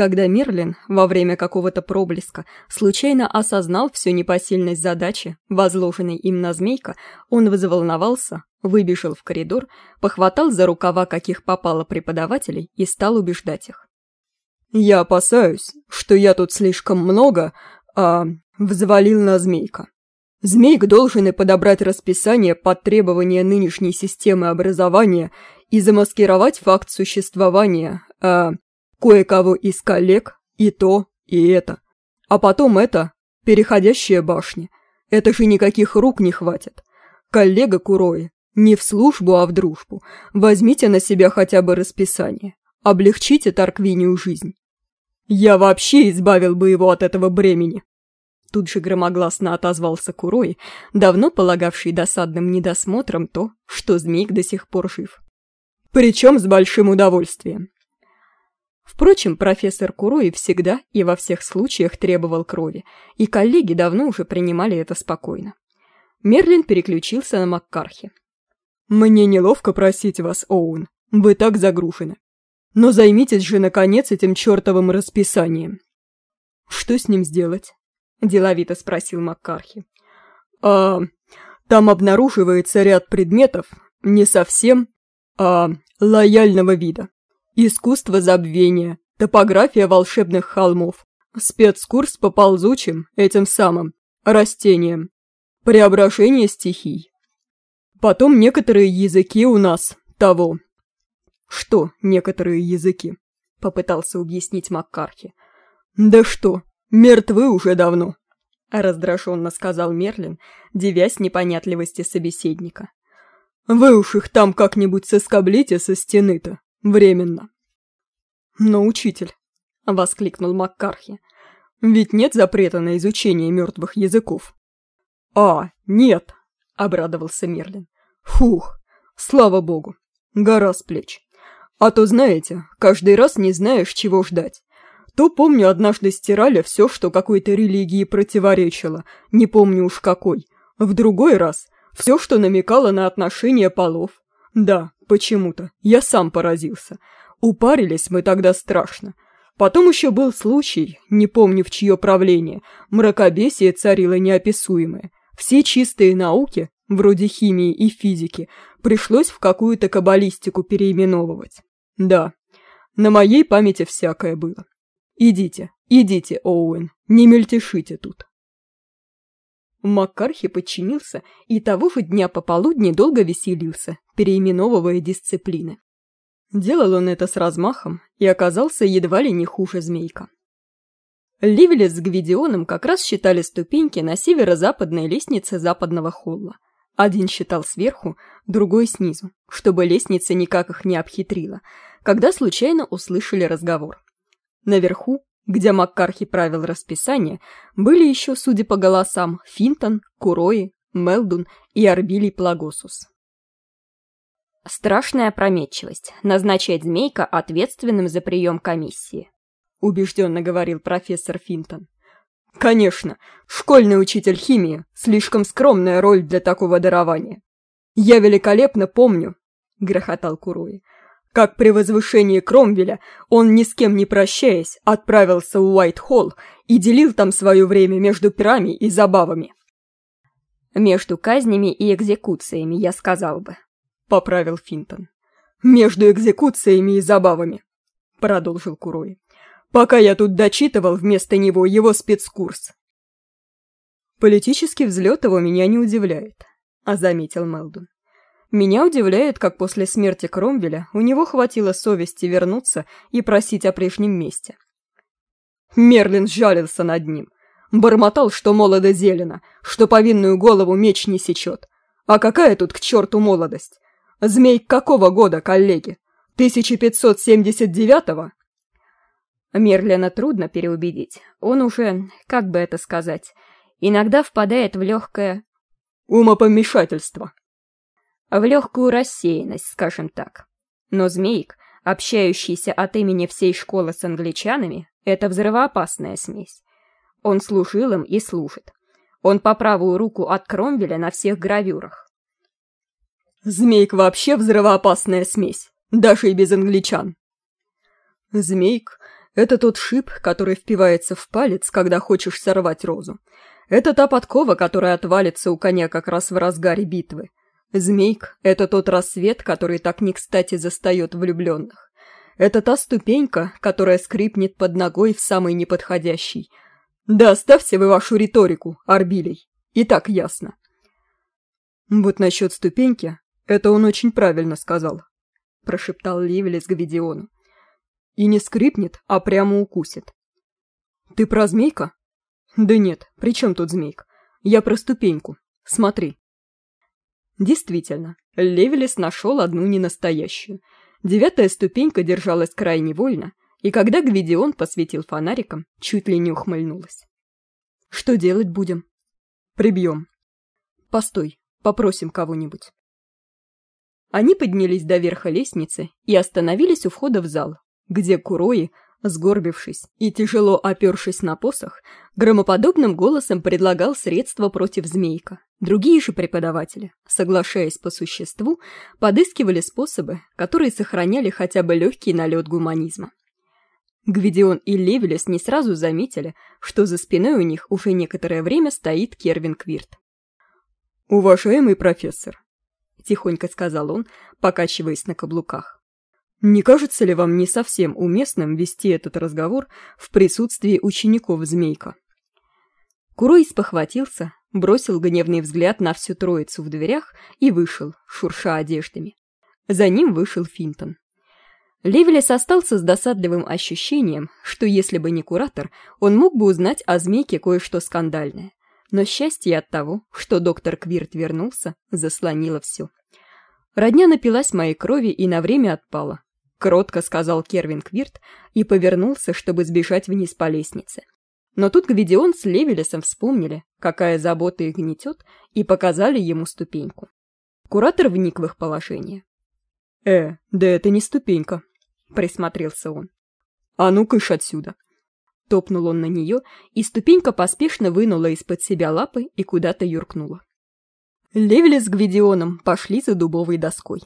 Когда Мерлин во время какого-то проблеска случайно осознал всю непосильность задачи, возложенной им на змейка, он взволновался, выбежал в коридор, похватал за рукава каких попало преподавателей и стал убеждать их. «Я опасаюсь, что я тут слишком много, а, взвалил на змейка. Змейк должен и подобрать расписание под требования нынешней системы образования и замаскировать факт существования, а, кое-кого из коллег, и то, и это. А потом это, переходящая башня. Это же никаких рук не хватит. Коллега Курои, не в службу, а в дружбу. Возьмите на себя хотя бы расписание. Облегчите Тарквинию жизнь. Я вообще избавил бы его от этого бремени. Тут же громогласно отозвался Курой, давно полагавший досадным недосмотром то, что змейк до сих пор жив. Причем с большим удовольствием. Впрочем, профессор Курои всегда и во всех случаях требовал крови, и коллеги давно уже принимали это спокойно. Мерлин переключился на Маккархи. «Мне неловко просить вас, Оуэн, вы так загружены. Но займитесь же, наконец, этим чертовым расписанием». «Что с ним сделать?» – деловито спросил Маккархи. «А, там обнаруживается ряд предметов, не совсем, а, лояльного вида. Искусство забвения, топография волшебных холмов, спецкурс по ползучим, этим самым, растениям, преображение стихий. Потом некоторые языки у нас того. Что некоторые языки? Попытался объяснить Маккархи. Да что, мертвы уже давно. Раздраженно сказал Мерлин, девясь непонятливости собеседника. Вы уж их там как-нибудь соскоблите со стены-то. Временно. Но, учитель, — воскликнул Маккархи, — ведь нет запрета на изучение мертвых языков. А, нет, — обрадовался Мерлин. Фух, слава богу, гора с плеч. А то, знаете, каждый раз не знаешь, чего ждать. То, помню, однажды стирали все, что какой-то религии противоречило, не помню уж какой. В другой раз все, что намекало на отношения полов. Да, Почему-то. Я сам поразился. Упарились мы тогда страшно. Потом еще был случай, не помню в чье правление, мракобесие царило неописуемое. Все чистые науки, вроде химии и физики, пришлось в какую-то каббалистику переименовывать. Да, на моей памяти всякое было. Идите, идите, Оуэн, не мельтешите тут. Маккархи подчинился и того же дня пополудни долго веселился, переименовывая дисциплины. Делал он это с размахом и оказался едва ли не хуже змейка. Ливелес с Гвидионом как раз считали ступеньки на северо-западной лестнице западного холла. Один считал сверху, другой снизу, чтобы лестница никак их не обхитрила, когда случайно услышали разговор. Наверху где Маккархи правил расписание, были еще, судя по голосам, Финтон, Курои, Мелдун и Арбилий Плагосус. Страшная опрометчивость – назначать Змейка ответственным за прием комиссии. Убежденно говорил профессор Финтон. Конечно, школьный учитель химии – слишком скромная роль для такого дарования. Я великолепно помню, грохотал Курои, как при возвышении Кромвеля он, ни с кем не прощаясь, отправился в Уайт-Холл и делил там свое время между пирами и забавами. «Между казнями и экзекуциями, я сказал бы», — поправил Финтон. «Между экзекуциями и забавами», — продолжил Курой. «Пока я тут дочитывал вместо него его спецкурс». «Политический взлет его меня не удивляет», — а заметил Мелдун. Меня удивляет, как после смерти Кромвеля у него хватило совести вернуться и просить о прежнем месте. Мерлин жалился над ним. Бормотал, что молодо зелено, что повинную голову меч не сечет. А какая тут к черту молодость? Змей какого года, коллеги? 1579-го? Мерлина трудно переубедить. Он уже, как бы это сказать, иногда впадает в легкое... Умопомешательство в легкую рассеянность, скажем так. Но змейк, общающийся от имени всей школы с англичанами, это взрывоопасная смесь. Он служил им и служит. Он по правую руку от Кромвеля на всех гравюрах. Змейк вообще взрывоопасная смесь, даже и без англичан. Змейк — Это тот шип, который впивается в палец, когда хочешь сорвать розу. Это та подкова, которая отвалится у коня как раз в разгаре битвы. Змейк — это тот рассвет, который так не кстати застает влюбленных. Это та ступенька, которая скрипнет под ногой в самый неподходящий. Да оставьте вы вашу риторику, Арбилей. И так ясно. Вот насчет ступеньки, это он очень правильно сказал, прошептал Ливелес Гвидиону. И не скрипнет, а прямо укусит. Ты про змейка? Да нет, при чем тут змейк? Я про ступеньку. Смотри. Действительно, Левелес нашел одну ненастоящую. Девятая ступенька держалась крайне вольно, и когда Гвидион посветил фонариком, чуть ли не ухмыльнулась. «Что делать будем?» «Прибьем». «Постой, попросим кого-нибудь». Они поднялись до верха лестницы и остановились у входа в зал, где Курои, сгорбившись и тяжело опершись на посох, громоподобным голосом предлагал средства против змейка. Другие же преподаватели, соглашаясь по существу, подыскивали способы, которые сохраняли хотя бы легкий налет гуманизма. Гвидион и Левелес не сразу заметили, что за спиной у них уже некоторое время стоит Кервин Квирт. «Уважаемый профессор», — тихонько сказал он, покачиваясь на каблуках. Не кажется ли вам не совсем уместным вести этот разговор в присутствии учеников Змейка? Курой спохватился, бросил гневный взгляд на всю троицу в дверях и вышел, шурша одеждами. За ним вышел Финтон. Левелес остался с досадливым ощущением, что если бы не куратор, он мог бы узнать о змейке кое-что скандальное. Но счастье от того, что доктор Квирт вернулся, заслонило все. Родня напилась моей крови и на время отпала, кротко сказал Кервин Квирт и повернулся, чтобы сбежать вниз по лестнице. Но тут Гвидион с Левелесом вспомнили, какая забота их гнетет, и показали ему ступеньку. Куратор вник в их положение. «Э, да это не ступенька», — присмотрелся он. «А ну кыш отсюда!» Топнул он на нее, и ступенька поспешно вынула из-под себя лапы и куда-то юркнула. Левелес с Гвидионом пошли за дубовой доской.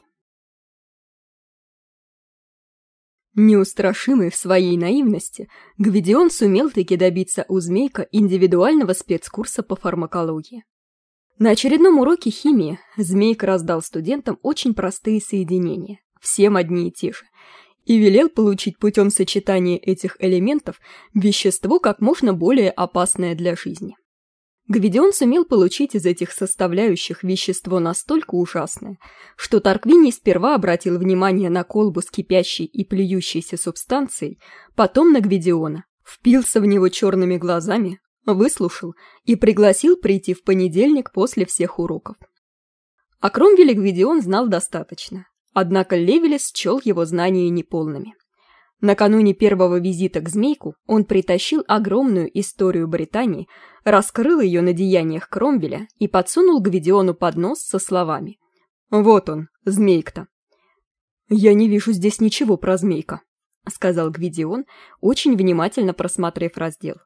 Неустрашимый в своей наивности, Гвидион сумел таки добиться у Змейка индивидуального спецкурса по фармакологии. На очередном уроке химии Змейк раздал студентам очень простые соединения, всем одни и те же, и велел получить путем сочетания этих элементов вещество как можно более опасное для жизни. Гвидион сумел получить из этих составляющих вещество настолько ужасное, что Тарквини сперва обратил внимание на колбу с кипящей и плюющейся субстанцией, потом на Гвидиона, впился в него черными глазами, выслушал и пригласил прийти в понедельник после всех уроков. О Кромвеле Гвидион знал достаточно, однако Левелес счел его знания неполными. Накануне первого визита к Змейку он притащил огромную историю Британии, раскрыл ее на деяниях Кромвеля и подсунул Гвидиону под нос со словами. «Вот он, Змейк-то». «Я не вижу здесь ничего про Змейка», — сказал Гвидион, очень внимательно просмотрев раздел.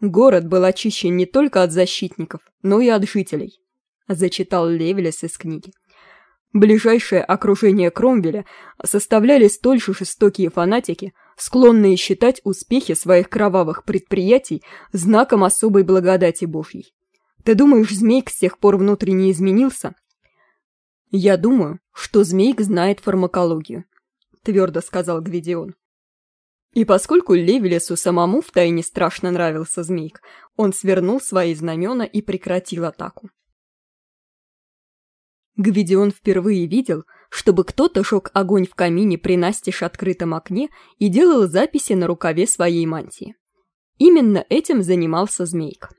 «Город был очищен не только от защитников, но и от жителей», — зачитал Левелес из книги. Ближайшее окружение Кромвеля составляли столь же жестокие фанатики, склонные считать успехи своих кровавых предприятий знаком особой благодати Божьей. Ты думаешь, Змейк с тех пор внутренне изменился? Я думаю, что Змейк знает фармакологию, твердо сказал Гвидион. И поскольку Левелесу самому втайне страшно нравился Змейк, он свернул свои знамена и прекратил атаку. Гвидион впервые видел, чтобы кто-то жег огонь в камине при настежь открытом окне и делал записи на рукаве своей мантии. Именно этим занимался Змейка.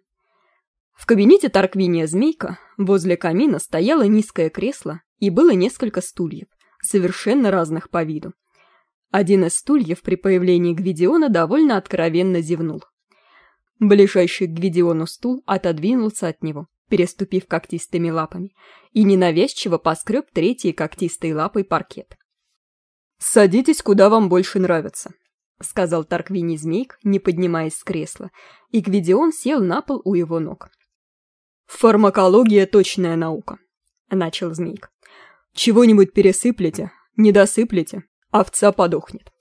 В кабинете Тарквиния Змейка возле камина стояло низкое кресло и было несколько стульев, совершенно разных по виду. Один из стульев при появлении Гвидиона довольно откровенно зевнул. Ближайший к Гвидиону стул отодвинулся от него, переступив когтистыми лапами, и ненавязчиво поскреб третьей когтистой лапой паркет. «Садитесь, куда вам больше нравится», — сказал Тарквини Змейк, не поднимаясь с кресла, и Гвидион сел на пол у его ног. «Фармакология — точная наука», — начал Змейк. «Чего-нибудь пересыплете, не досыплете, овца подохнет.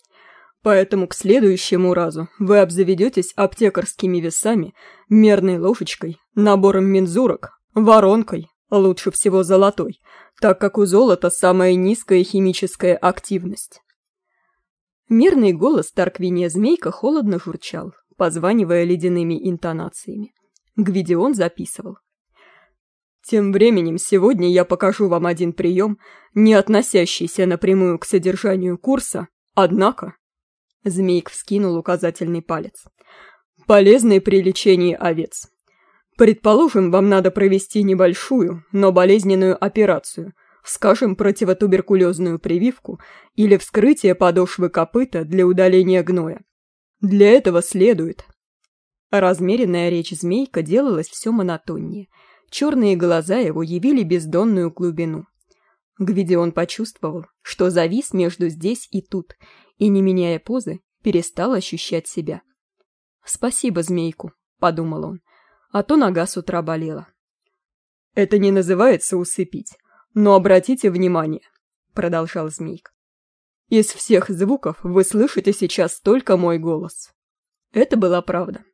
Поэтому к следующему разу вы обзаведетесь аптекарскими весами, мерной ложечкой, набором мензурок, воронкой, лучше всего золотой, так как у золота самая низкая химическая активность. Мерный голос Тарквиния Змейка холодно журчал, позванивая ледяными интонациями. Гвидион записывал. Тем временем сегодня я покажу вам один прием, не относящийся напрямую к содержанию курса, однако Змейк вскинул указательный палец. «Полезный при лечении овец. Предположим, вам надо провести небольшую, но болезненную операцию, скажем, противотуберкулезную прививку или вскрытие подошвы копыта для удаления гноя. Для этого следует...» Размеренная речь змейка делалась все монотоннее. Черные глаза его явили бездонную глубину. Гвидион почувствовал, что завис между здесь и тут, и, не меняя позы, перестал ощущать себя. «Спасибо, змейку», — подумал он, — «а то нога с утра болела». «Это не называется усыпить, но обратите внимание», — продолжал змейк. «Из всех звуков вы слышите сейчас только мой голос». Это была правда.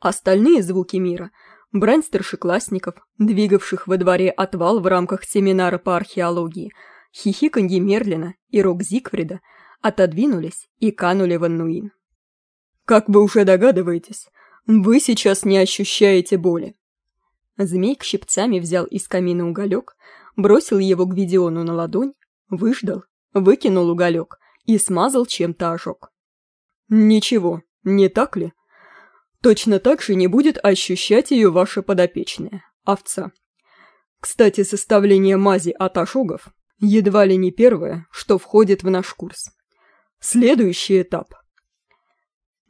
Остальные звуки мира — брань старшеклассников, двигавших во дворе отвал в рамках семинара по археологии, хихиканье Мерлина и рок Зигфрида — отодвинулись и канули в Аннуин. «Как вы уже догадываетесь, вы сейчас не ощущаете боли». Змейк щипцами взял из камина уголек, бросил его к Видиону на ладонь, выждал, выкинул уголек и смазал чем-то ожог. «Ничего, не так ли? Точно так же не будет ощущать ее ваша подопечная, овца. Кстати, составление мази от ожогов едва ли не первое, что входит в наш курс. Следующий этап.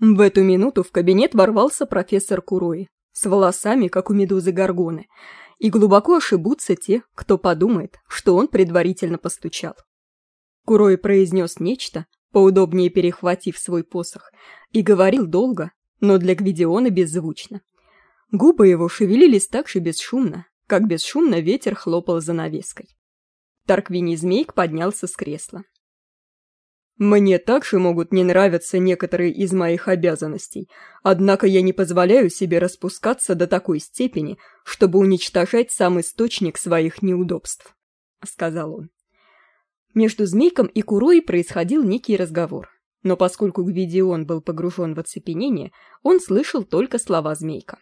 В эту минуту в кабинет ворвался профессор Курои, с волосами, как у медузы Горгоны, и глубоко ошибутся те, кто подумает, что он предварительно постучал. Курои произнес нечто, поудобнее перехватив свой посох, и говорил долго, но для Гвидиона беззвучно. Губы его шевелились так же бесшумно, как бесшумно ветер хлопал за навеской. Тарквини Змейк поднялся с кресла. Мне также могут не нравиться некоторые из моих обязанностей, однако я не позволяю себе распускаться до такой степени, чтобы уничтожать сам источник своих неудобств», — сказал он. Между Змейком и Курой происходил некий разговор, но поскольку Гвидион был погружен в оцепенение, он слышал только слова Змейка.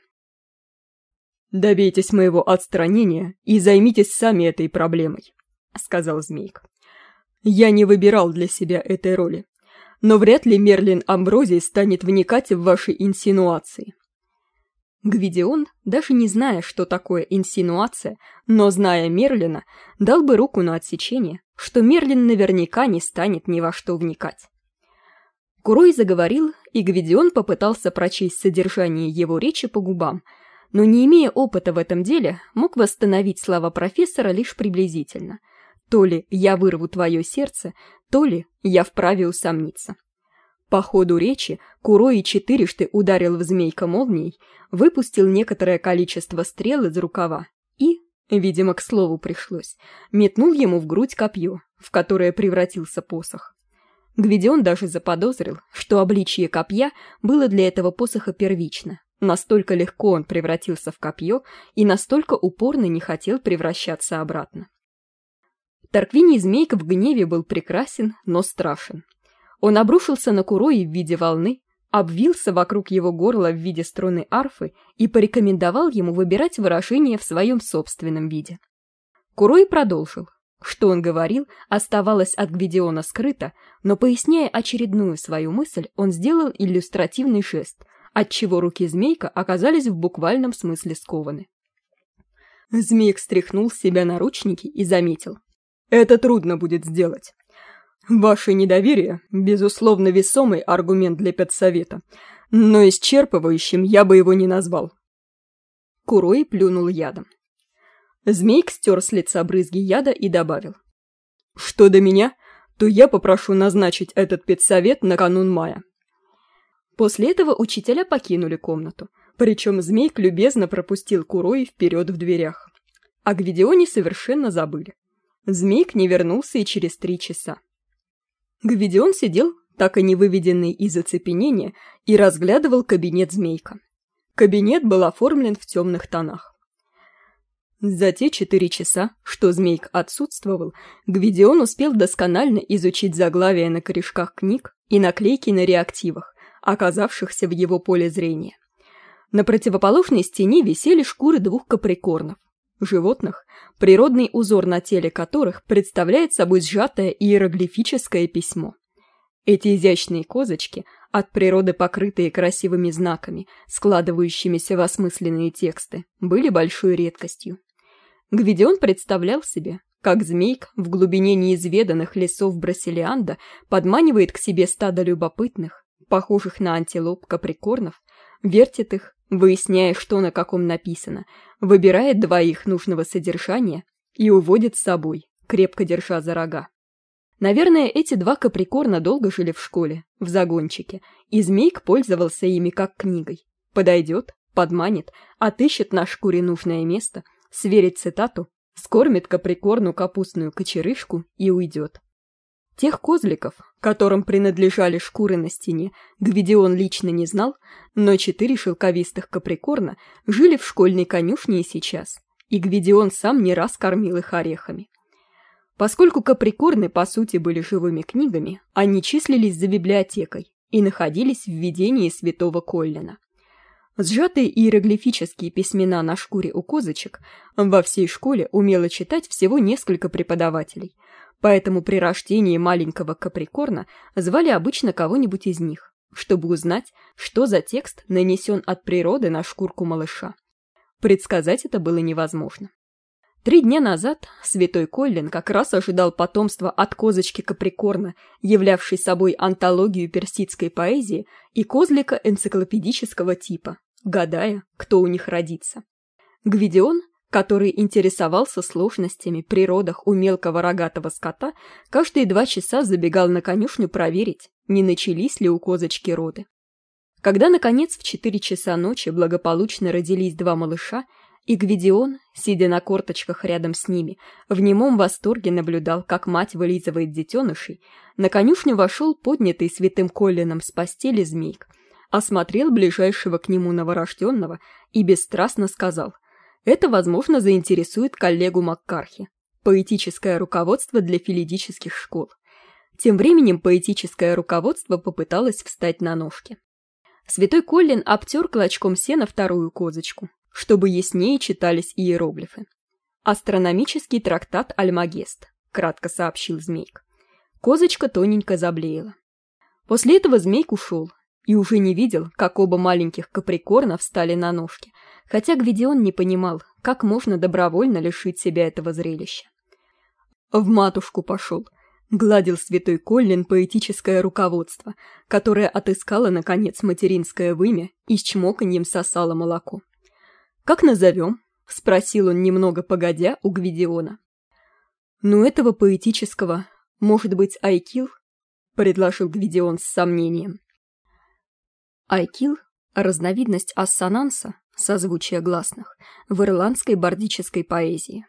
«Добейтесь моего отстранения и займитесь сами этой проблемой», — сказал Змейк. Я не выбирал для себя этой роли. Но вряд ли Мерлин Амброзий станет вникать в ваши инсинуации. Гвидион, даже не зная, что такое инсинуация, но зная Мерлина, дал бы руку на отсечение, что Мерлин наверняка не станет ни во что вникать. Курой заговорил, и Гвидион попытался прочесть содержание его речи по губам, но, не имея опыта в этом деле, мог восстановить слова профессора лишь приблизительно – то ли я вырву твое сердце, то ли я вправе усомниться. По ходу речи Курои четырежды ударил в змейка молнией, выпустил некоторое количество стрел из рукава и, видимо, к слову пришлось, метнул ему в грудь копье, в которое превратился посох. Гвидион даже заподозрил, что обличье копья было для этого посоха первично. Настолько легко он превратился в копье и настолько упорно не хотел превращаться обратно. Тарквиний змейка в гневе был прекрасен, но страшен. Он обрушился на Курои в виде волны, обвился вокруг его горла в виде струны арфы и порекомендовал ему выбирать выражение в своем собственном виде. Курой продолжил. Что он говорил, оставалось от Гвидиона скрыто, но, поясняя очередную свою мысль, он сделал иллюстративный жест, отчего руки змейка оказались в буквальном смысле скованы. Змейк стряхнул с себя наручники и заметил. Это трудно будет сделать. Ваше недоверие – безусловно весомый аргумент для педсовета, но исчерпывающим я бы его не назвал. Курой плюнул ядом. Змейк стер с лица брызги яда и добавил. Что до меня, то я попрошу назначить этот педсовет на канун мая. После этого учителя покинули комнату, причем Змейк любезно пропустил Курой вперед в дверях. О Гвидионе совершенно забыли. Змейк не вернулся и через три часа. Гвидион сидел, так и не выведенный из оцепенения, и разглядывал кабинет Змейка. Кабинет был оформлен в темных тонах. За те четыре часа, что Змейк отсутствовал, Гвидион успел досконально изучить заглавия на корешках книг и наклейки на реактивах, оказавшихся в его поле зрения. На противоположной стене висели шкуры двух каприкорнов, животных, природный узор на теле которых представляет собой сжатое иероглифическое письмо. Эти изящные козочки, от природы покрытые красивыми знаками, складывающимися в осмысленные тексты, были большой редкостью. Гвидион представлял себе, как змейк в глубине неизведанных лесов Брасилианда подманивает к себе стадо любопытных, похожих на антилоп каприкорнов, вертит их, выясняя, что на каком написано, выбирает двоих нужного содержания и уводит с собой, крепко держа за рога. Наверное, эти два каприкорна долго жили в школе, в загончике, и змейк пользовался ими как книгой. Подойдет, подманит, отыщет на шкуре нужное место – сверит цитату, скормит каприкорну капустную кочерышку и уйдет. Тех козликов, которым принадлежали шкуры на стене, Гвидион лично не знал, но четыре шелковистых каприкорна жили в школьной конюшне и сейчас, и Гвидион сам не раз кормил их орехами. Поскольку каприкорны по сути были живыми книгами, они числились за библиотекой и находились в видении святого Коллина. Сжатые иероглифические письмена на шкуре у козочек во всей школе умело читать всего несколько преподавателей, поэтому при рождении маленького каприкорна звали обычно кого-нибудь из них, чтобы узнать, что за текст нанесен от природы на шкурку малыша. Предсказать это было невозможно. Три дня назад святой Коллин как раз ожидал потомства от козочки Каприкорна, являвшей собой антологию персидской поэзии и козлика энциклопедического типа, гадая, кто у них родится. Гвидион, который интересовался сложностями при родах у мелкого рогатого скота, каждые два часа забегал на конюшню проверить, не начались ли у козочки роды. Когда, наконец, в четыре часа ночи благополучно родились два малыша, и Гвидион, сидя на корточках рядом с ними, в немом восторге наблюдал, как мать вылизывает детенышей, на конюшню вошел поднятый святым Коллином с постели змейк – осмотрел ближайшего к нему новорожденного и бесстрастно сказал, «Это, возможно, заинтересует коллегу Маккархи. Поэтическое руководство для филидических школ». Тем временем поэтическое руководство попыталось встать на ножки. Святой Коллин обтер клочком сена вторую козочку, чтобы яснее читались иероглифы. «Астрономический трактат Альмагест», — кратко сообщил Змейк. Козочка тоненько заблеяла. После этого Змейк ушел, и уже не видел, как оба маленьких каприкорна встали на ножки, хотя Гвидион не понимал, как можно добровольно лишить себя этого зрелища. В матушку пошел, гладил святой Коллин поэтическое руководство, которое отыскало, наконец, материнское вымя и с чмоканьем сосало молоко. «Как назовем?» — спросил он немного погодя у Гвидиона. «Ну, этого поэтического, может быть, Айкил?» — предложил Гвидион с сомнением. Айкил – разновидность ассонанса, созвучия гласных, в ирландской бардической поэзии.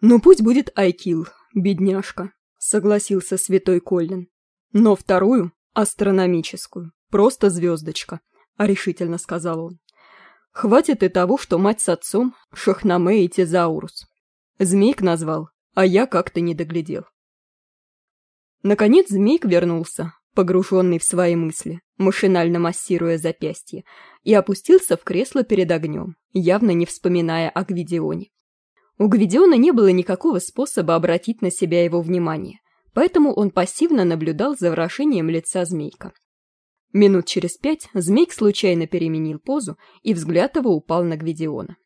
«Ну пусть будет Айкил, бедняжка», — согласился святой Коллин. «Но вторую, астрономическую, просто звездочка», — решительно сказал он. «Хватит и того, что мать с отцом — Шахнаме и Тезаурус. Змейк назвал, а я как-то не доглядел». Наконец змейк вернулся, погруженный в свои мысли, машинально массируя запястье, и опустился в кресло перед огнем, явно не вспоминая о Гвидионе. У Гвидиона не было никакого способа обратить на себя его внимание, поэтому он пассивно наблюдал за выражением лица змейка. Минут через пять змейк случайно переменил позу, и взгляд его упал на Гвидиона.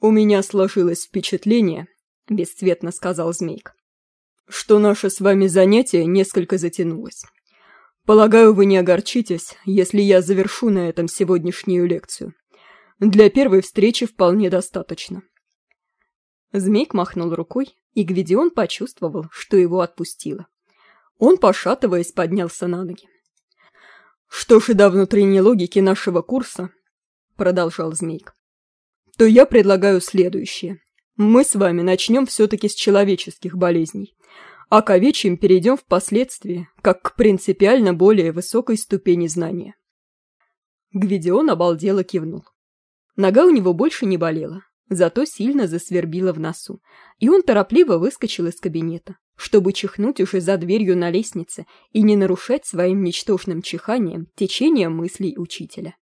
«У меня сложилось впечатление», — бесцветно сказал змейк, что наше с вами занятие несколько затянулось. Полагаю, вы не огорчитесь, если я завершу на этом сегодняшнюю лекцию. Для первой встречи вполне достаточно. Змейк махнул рукой, и Гвидион почувствовал, что его отпустило. Он, пошатываясь, поднялся на ноги. «Что ж и до внутренней логики нашего курса», — продолжал Змейк, — «то я предлагаю следующее. Мы с вами начнем все-таки с человеческих болезней. А к овечьим перейдем впоследствии, как к принципиально более высокой ступени знания. Гвидион обалдело кивнул. Нога у него больше не болела, зато сильно засвербила в носу, и он торопливо выскочил из кабинета, чтобы чихнуть уже за дверью на лестнице и не нарушать своим ничтожным чиханием течение мыслей учителя.